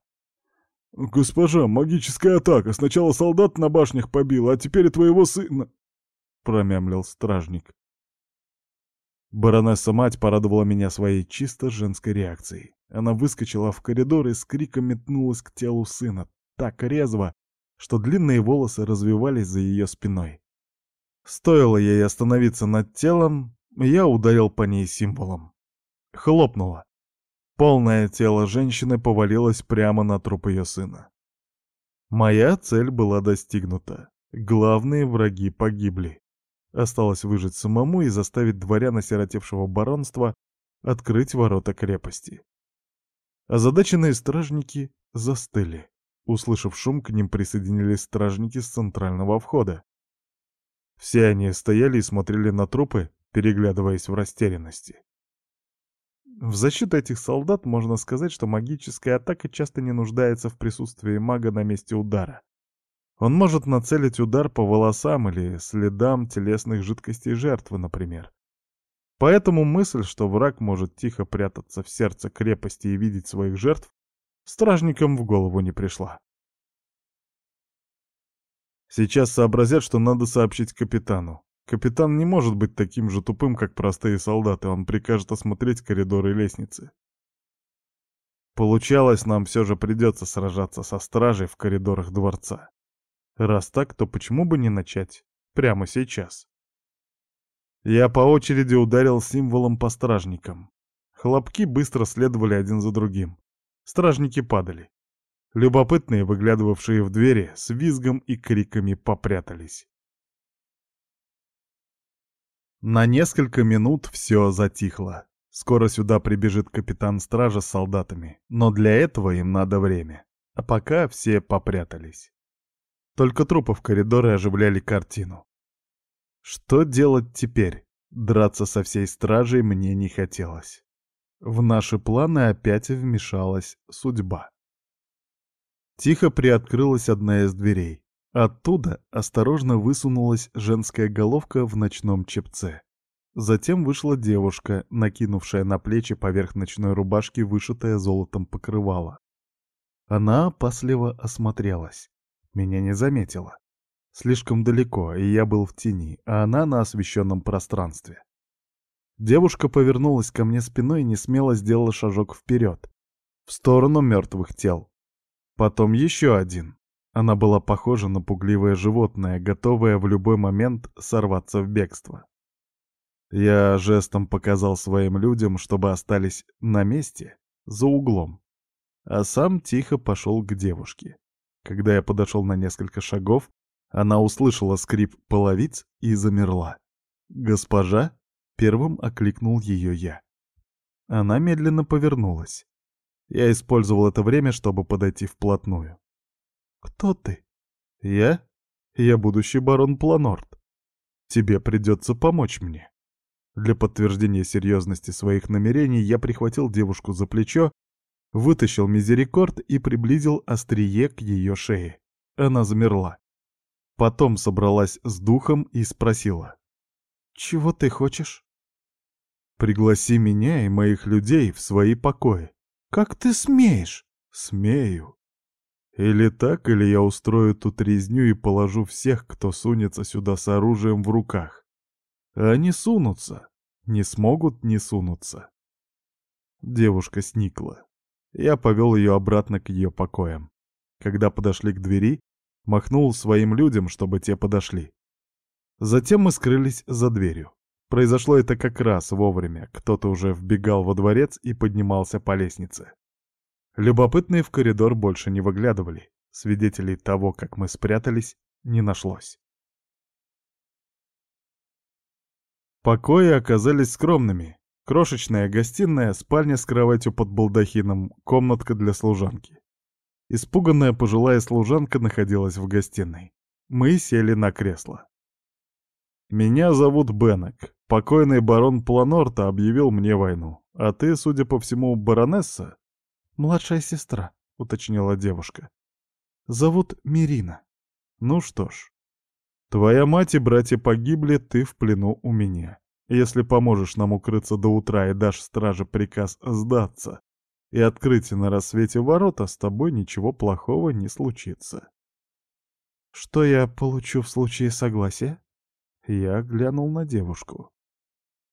«Госпожа, магическая атака! Сначала солдат на башнях побил, а теперь и твоего сына!» — промямлил стражник. Баронесса-мать порадовала меня своей чисто женской реакцией. Она выскочила в коридор и с криком метнулась к телу сына, так резво, что длинные волосы развивались за ее спиной. Стоило ей остановиться над телом, я ударил по ней символом. Хлопнуло. Полное тело женщины повалилось прямо на труп ее сына. Моя цель была достигнута. Главные враги погибли. Осталось выжить самому и заставить дворян осиротевшего баронства открыть ворота крепости. Озадаченные стражники застыли. Услышав шум, к ним присоединились стражники с центрального входа. Все они стояли и смотрели на трупы, переглядываясь в растерянности. В защиту этих солдат можно сказать, что магическая атака часто не нуждается в присутствии мага на месте удара. Он может нацелить удар по волосам или следам телесных жидкостей жертвы, например. Поэтому мысль, что враг может тихо прятаться в сердце крепости и видеть своих жертв, стражникам в голову не пришла. Сейчас сообразят, что надо сообщить капитану. Капитан не может быть таким же тупым, как простые солдаты, он прикажет осмотреть коридоры и лестницы. Получалось, нам все же придется сражаться со стражей в коридорах дворца. Раз так, то почему бы не начать прямо сейчас? Я по очереди ударил символом по стражникам. Хлопки быстро следовали один за другим. Стражники падали. Любопытные, выглядывавшие в двери, с визгом и криками попрятались. На несколько минут все затихло. Скоро сюда прибежит капитан стража с солдатами, но для этого им надо время. А пока все попрятались. Только трупы в коридоре оживляли картину. Что делать теперь? Драться со всей стражей мне не хотелось. В наши планы опять вмешалась судьба. Тихо приоткрылась одна из дверей. Оттуда осторожно высунулась женская головка в ночном чепце. Затем вышла девушка, накинувшая на плечи поверх ночной рубашки вышитое золотом покрывало. Она опасливо осмотрелась. Меня не заметила. Слишком далеко, и я был в тени, а она на освещенном пространстве. Девушка повернулась ко мне спиной и несмело сделала шажок вперед, в сторону мертвых тел. Потом еще один. Она была похожа на пугливое животное, готовое в любой момент сорваться в бегство. Я жестом показал своим людям, чтобы остались на месте, за углом, а сам тихо пошел к девушке. Когда я подошел на несколько шагов, она услышала скрип половиц и замерла. «Госпожа?» — первым окликнул ее я. Она медленно повернулась. Я использовал это время, чтобы подойти вплотную. «Кто ты?» «Я? Я будущий барон Планорт. Тебе придется помочь мне». Для подтверждения серьезности своих намерений я прихватил девушку за плечо вытащил мизерикорд и приблизил острие к ее шее. Она замерла. Потом собралась с духом и спросила. «Чего ты хочешь?» «Пригласи меня и моих людей в свои покои». «Как ты смеешь?» «Смею. Или так, или я устрою тут резню и положу всех, кто сунется сюда с оружием в руках. Они сунутся. Не смогут не сунуться». Девушка сникла. Я повел ее обратно к ее покоям. Когда подошли к двери, махнул своим людям, чтобы те подошли. Затем мы скрылись за дверью. Произошло это как раз вовремя. Кто-то уже вбегал во дворец и поднимался по лестнице. Любопытные в коридор больше не выглядывали. Свидетелей того, как мы спрятались, не нашлось. Покои оказались скромными. Крошечная гостиная, спальня с кроватью под балдахином, комнатка для служанки. Испуганная пожилая служанка находилась в гостиной. Мы сели на кресло. «Меня зовут Беннек», — Покойный барон Планорта объявил мне войну, а ты, судя по всему, баронесса?» «Младшая сестра», — уточнила девушка. «Зовут Мирина». «Ну что ж, твоя мать и братья погибли, ты в плену у меня. Если поможешь нам укрыться до утра и дашь страже приказ сдаться и открыть на рассвете ворота, с тобой ничего плохого не случится». «Что я получу в случае согласия?» Я глянул на девушку.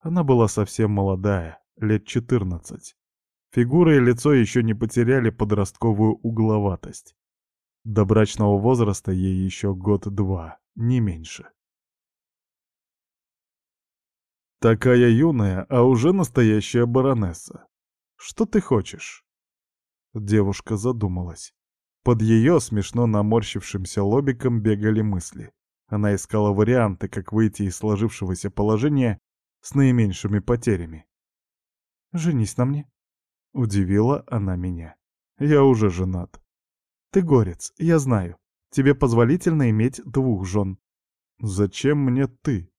Она была совсем молодая, лет четырнадцать. Фигура и лицо еще не потеряли подростковую угловатость. До брачного возраста ей еще год-два, не меньше. Такая юная, а уже настоящая баронесса. Что ты хочешь? Девушка задумалась. Под ее смешно наморщившимся лобиком бегали мысли. Она искала варианты, как выйти из сложившегося положения с наименьшими потерями. «Женись на мне», — удивила она меня. «Я уже женат». «Ты горец, я знаю. Тебе позволительно иметь двух жен». «Зачем мне ты?»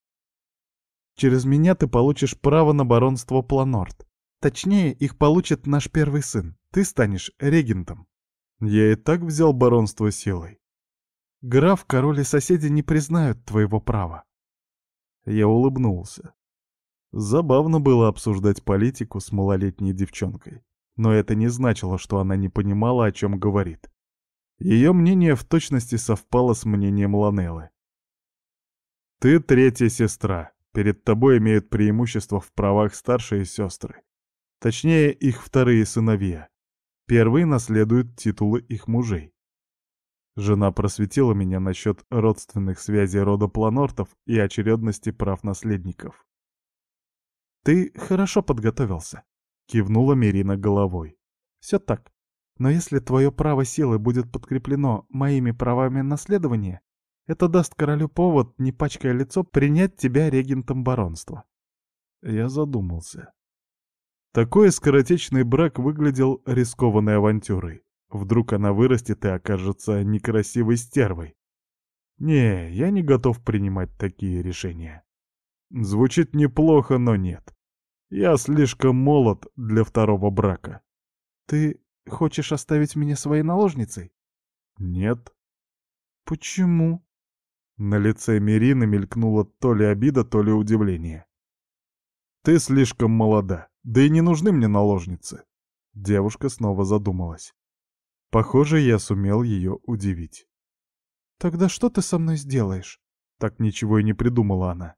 «Через меня ты получишь право на баронство Планорт. Точнее, их получит наш первый сын. Ты станешь регентом». «Я и так взял баронство силой». «Граф, король и соседи не признают твоего права». Я улыбнулся. Забавно было обсуждать политику с малолетней девчонкой. Но это не значило, что она не понимала, о чем говорит. Ее мнение в точности совпало с мнением Ланеллы. «Ты третья сестра. Перед тобой имеют преимущество в правах старшие сестры. Точнее, их вторые сыновья. Первые наследуют титулы их мужей. Жена просветила меня насчет родственных связей рода Планортов и очередности прав наследников. «Ты хорошо подготовился», — кивнула Мирина головой. «Все так. Но если твое право силы будет подкреплено моими правами наследования, это даст королю повод, не пачкая лицо, принять тебя регентом баронства». Я задумался. Такой скоротечный брак выглядел рискованной авантюрой. Вдруг она вырастет и окажется некрасивой стервой. Не, я не готов принимать такие решения. Звучит неплохо, но нет. Я слишком молод для второго брака. Ты хочешь оставить меня своей наложницей? Нет. Почему? На лице Мирины мелькнула то ли обида, то ли удивление. Ты слишком молода, да и не нужны мне наложницы. Девушка снова задумалась. Похоже, я сумел ее удивить. «Тогда что ты со мной сделаешь?» Так ничего и не придумала она.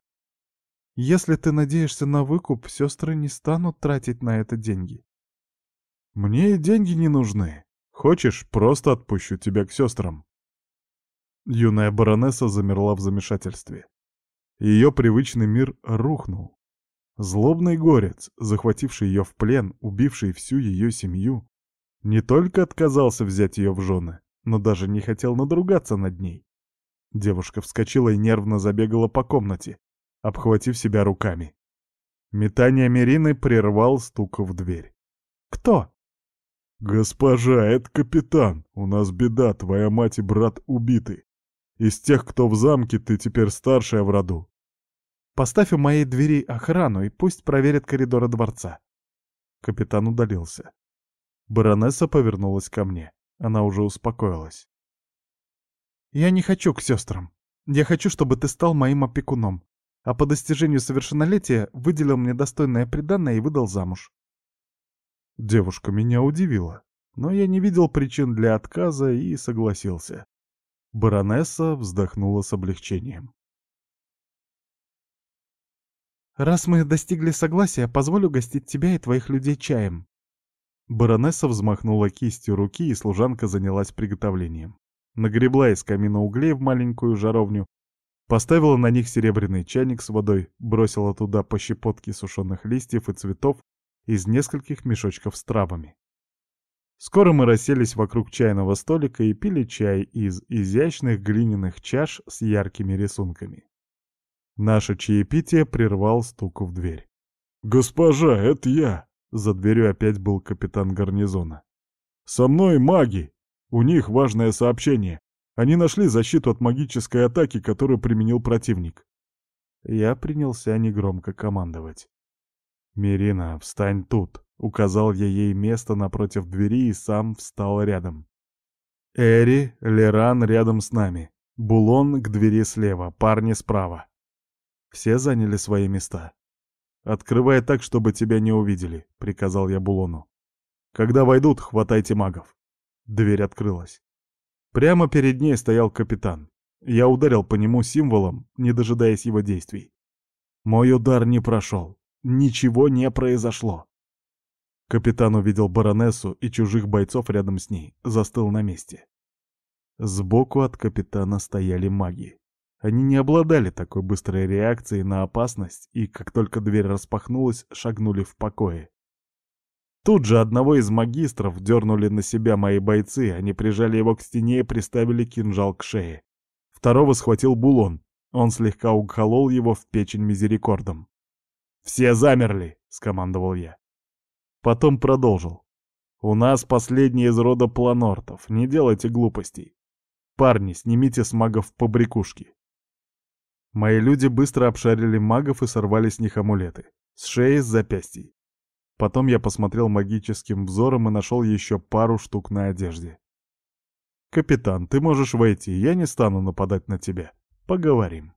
Если ты надеешься на выкуп, сестры не станут тратить на это деньги. Мне и деньги не нужны. Хочешь, просто отпущу тебя к сестрам. Юная баронесса замерла в замешательстве. Ее привычный мир рухнул. Злобный горец, захвативший ее в плен, убивший всю ее семью, не только отказался взять ее в жены, но даже не хотел надругаться над ней. Девушка вскочила и нервно забегала по комнате, обхватив себя руками. Метание Мерины прервал стук в дверь. «Кто?» «Госпожа, это капитан. У нас беда, твоя мать и брат убиты. Из тех, кто в замке, ты теперь старшая в роду». «Поставь у моей двери охрану и пусть проверят коридоры дворца». Капитан удалился. Баронесса повернулась ко мне. Она уже успокоилась. «Я не хочу к сестрам. Я хочу, чтобы ты стал моим опекуном а по достижению совершеннолетия выделил мне достойное приданное и выдал замуж. Девушка меня удивила, но я не видел причин для отказа и согласился. Баронесса вздохнула с облегчением. «Раз мы достигли согласия, позволю гостить тебя и твоих людей чаем». Баронесса взмахнула кистью руки, и служанка занялась приготовлением. Нагребла из камина углей в маленькую жаровню, Поставила на них серебряный чайник с водой, бросила туда по щепотке сушеных листьев и цветов из нескольких мешочков с травами. Скоро мы расселись вокруг чайного столика и пили чай из изящных глиняных чаш с яркими рисунками. Наше чаепитие прервал стук в дверь. «Госпожа, это я!» За дверью опять был капитан гарнизона. «Со мной маги! У них важное сообщение. Они нашли защиту от магической атаки, которую применил противник. Я принялся негромко командовать. «Мирина, встань тут!» — указал я ей место напротив двери и сам встал рядом. Эри, Леран рядом с нами. Булон к двери слева, парни справа. Все заняли свои места. «Открывай так, чтобы тебя не увидели», — приказал я Булону. «Когда войдут, хватайте магов». Дверь открылась. Прямо перед ней стоял капитан. Я ударил по нему символом, не дожидаясь его действий. Мой удар не прошел. Ничего не произошло. Капитан увидел баронессу и чужих бойцов рядом с ней, застыл на месте. Сбоку от капитана стояли маги. Они не обладали такой быстрой реакцией на опасность и, как только дверь распахнулась, шагнули в покое. Тут же одного из магистров дернули на себя мои бойцы, они прижали его к стене и приставили кинжал к шее. Второго схватил Булон, он слегка уколол его в печень мизерикордом. «Все замерли!» — скомандовал я. Потом продолжил. «У нас последний из рода планортов, не делайте глупостей. Парни, снимите с магов побрякушки. Мои люди быстро обшарили магов и сорвали с них амулеты. С шеи, с запястьей. Потом я посмотрел магическим взором и нашел еще пару штук на одежде. «Капитан, ты можешь войти, я не стану нападать на тебя. Поговорим».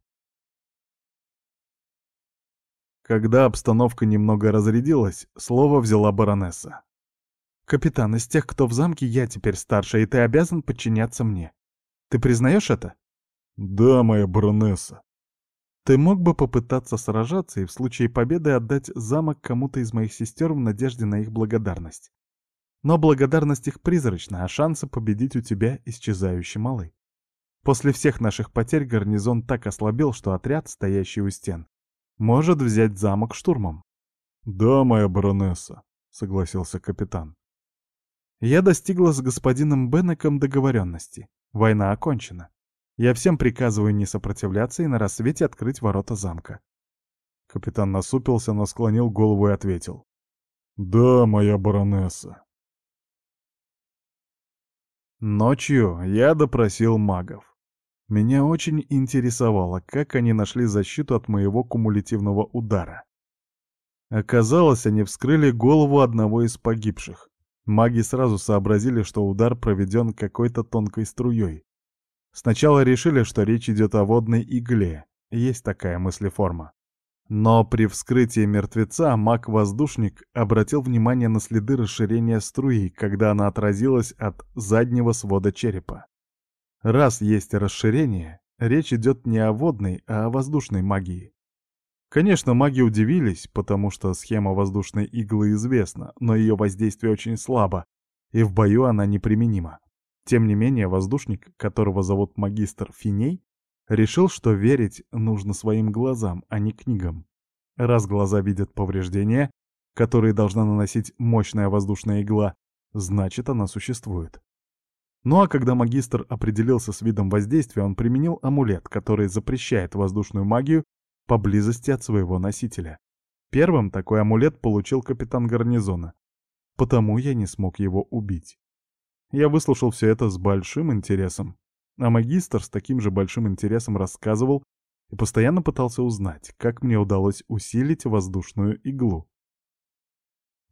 Когда обстановка немного разрядилась, слово взяла баронесса. «Капитан, из тех, кто в замке, я теперь старше, и ты обязан подчиняться мне. Ты признаешь это?» «Да, моя баронесса», ты мог бы попытаться сражаться и в случае победы отдать замок кому-то из моих сестер в надежде на их благодарность. Но благодарность их призрачна, а шансы победить у тебя исчезающе малы. После всех наших потерь гарнизон так ослабел, что отряд, стоящий у стен, может взять замок штурмом. «Да, моя баронесса», — согласился капитан. Я достигла с господином Беннеком договоренности. Война окончена. Я всем приказываю не сопротивляться и на рассвете открыть ворота замка. Капитан насупился, но склонил голову и ответил. «Да, моя баронесса». Ночью я допросил магов. Меня очень интересовало, как они нашли защиту от моего кумулятивного удара. Оказалось, они вскрыли голову одного из погибших. Маги сразу сообразили, что удар проведен какой-то тонкой струей. Сначала решили, что речь идет о водной игле, есть такая мыслеформа. Но при вскрытии мертвеца маг-воздушник обратил внимание на следы расширения струи, когда она отразилась от заднего свода черепа. Раз есть расширение, речь идет не о водной, а о воздушной магии. Конечно, маги удивились, потому что схема воздушной иглы известна, но ее воздействие очень слабо, и в бою она неприменима. Тем не менее, воздушник, которого зовут магистр Финей, решил, что верить нужно своим глазам, а не книгам. Раз глаза видят повреждения, которые должна наносить мощная воздушная игла, значит, она существует. Ну а когда магистр определился с видом воздействия, он применил амулет, который запрещает воздушную магию поблизости от своего носителя. Первым такой амулет получил капитан гарнизона, потому я не смог его убить. Я выслушал все это с большим интересом, а магистр с таким же большим интересом рассказывал и постоянно пытался узнать, как мне удалось усилить воздушную иглу.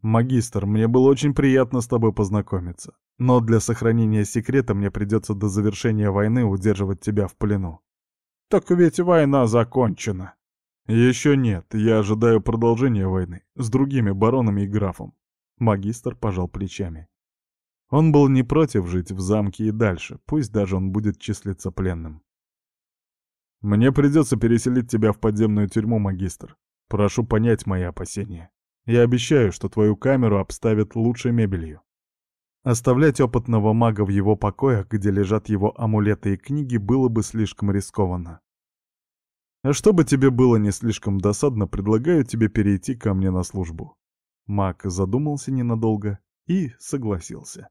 «Магистр, мне было очень приятно с тобой познакомиться, но для сохранения секрета мне придется до завершения войны удерживать тебя в плену». «Так ведь война закончена». «Еще нет, я ожидаю продолжения войны с другими баронами и графом». Магистр пожал плечами. Он был не против жить в замке и дальше, пусть даже он будет числиться пленным. «Мне придется переселить тебя в подземную тюрьму, магистр. Прошу понять мои опасения. Я обещаю, что твою камеру обставят лучшей мебелью». Оставлять опытного мага в его покоях, где лежат его амулеты и книги, было бы слишком рискованно. А чтобы тебе было не слишком досадно, предлагаю тебе перейти ко мне на службу. Маг задумался ненадолго и согласился.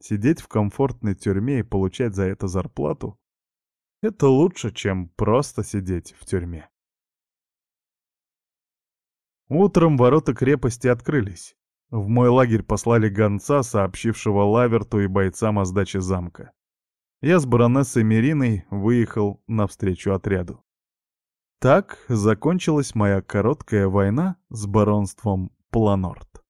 Сидеть в комфортной тюрьме и получать за это зарплату — это лучше, чем просто сидеть в тюрьме. Утром ворота крепости открылись. В мой лагерь послали гонца, сообщившего Лаверту и бойцам о сдаче замка. Я с баронессой Мериной выехал навстречу отряду. Так закончилась моя короткая война с баронством Планорт.